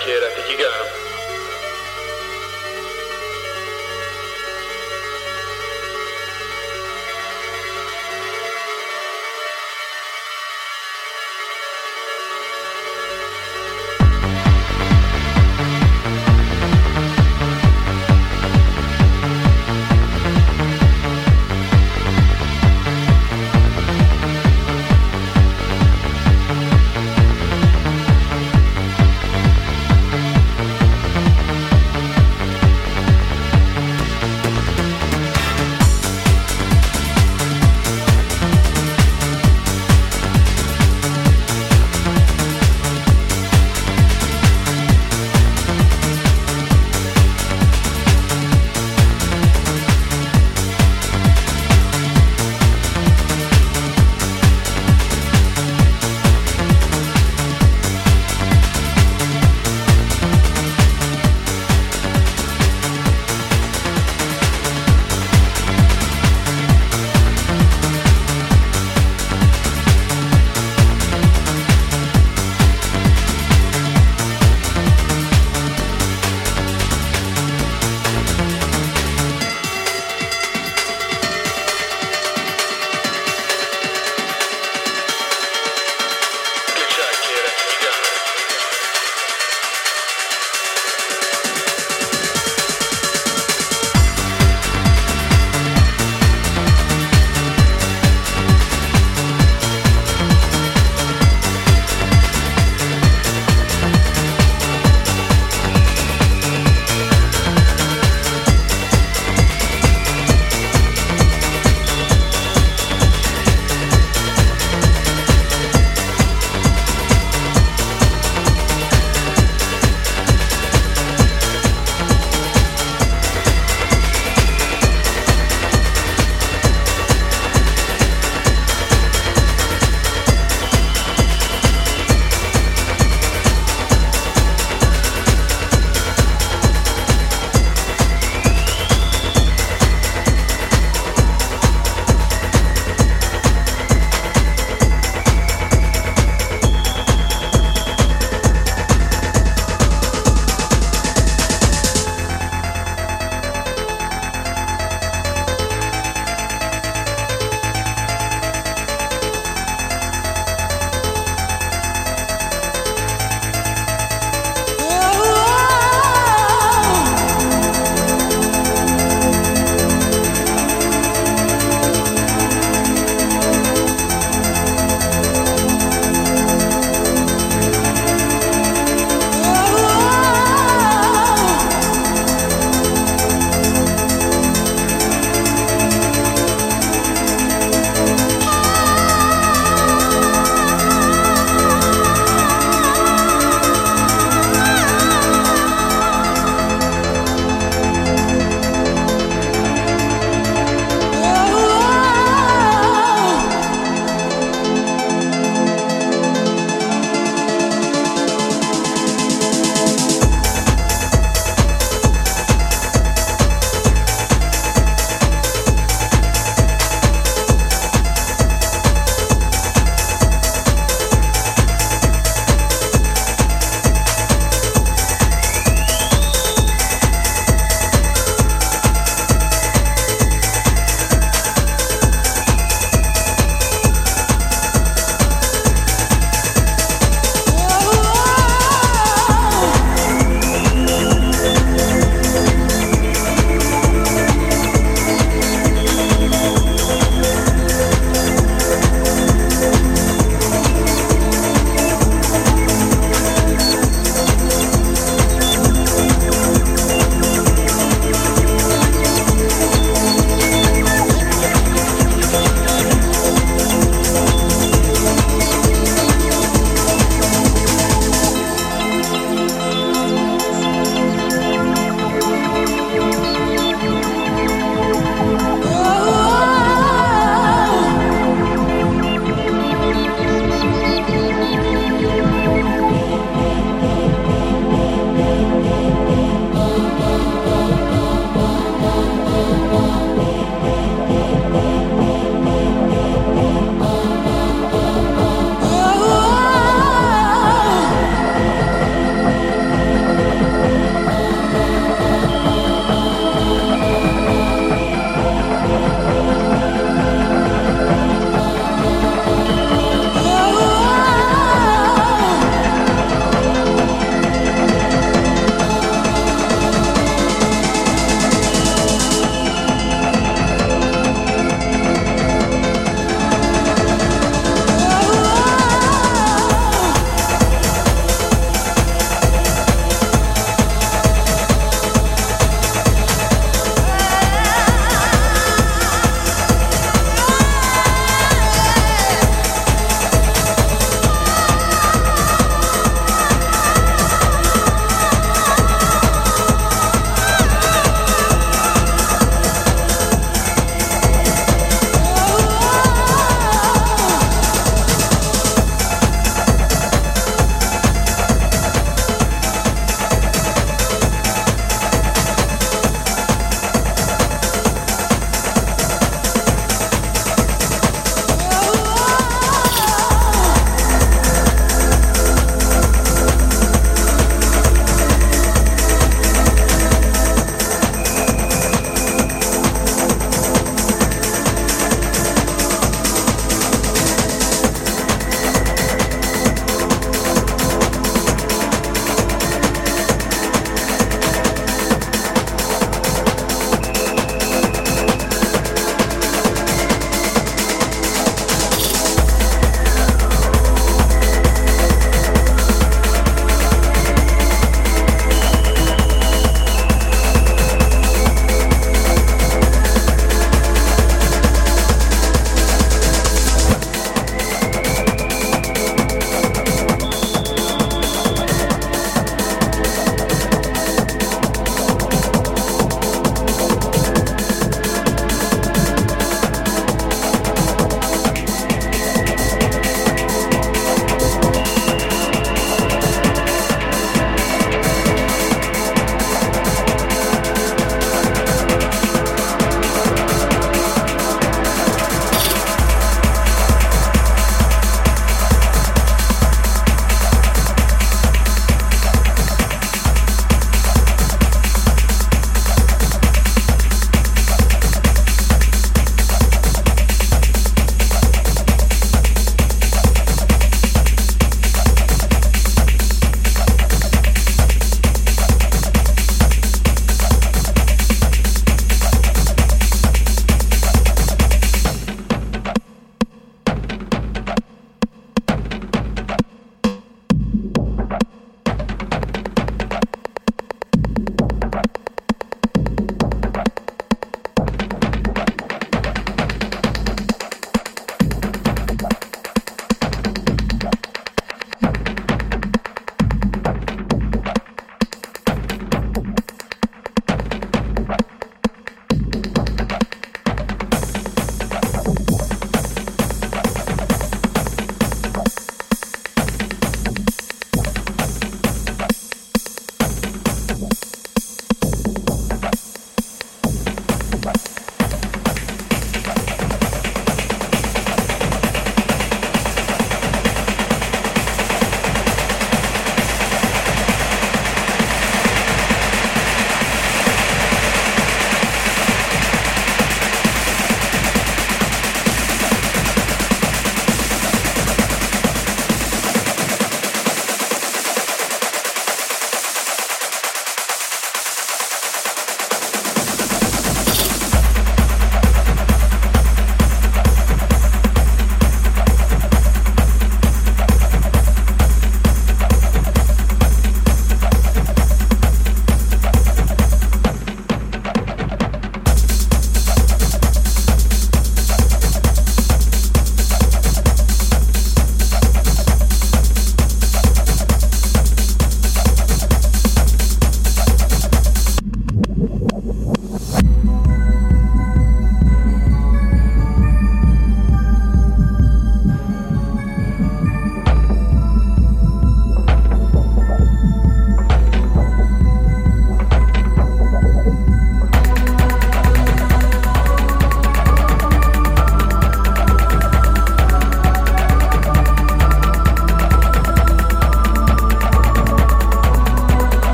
kid. I think you got him.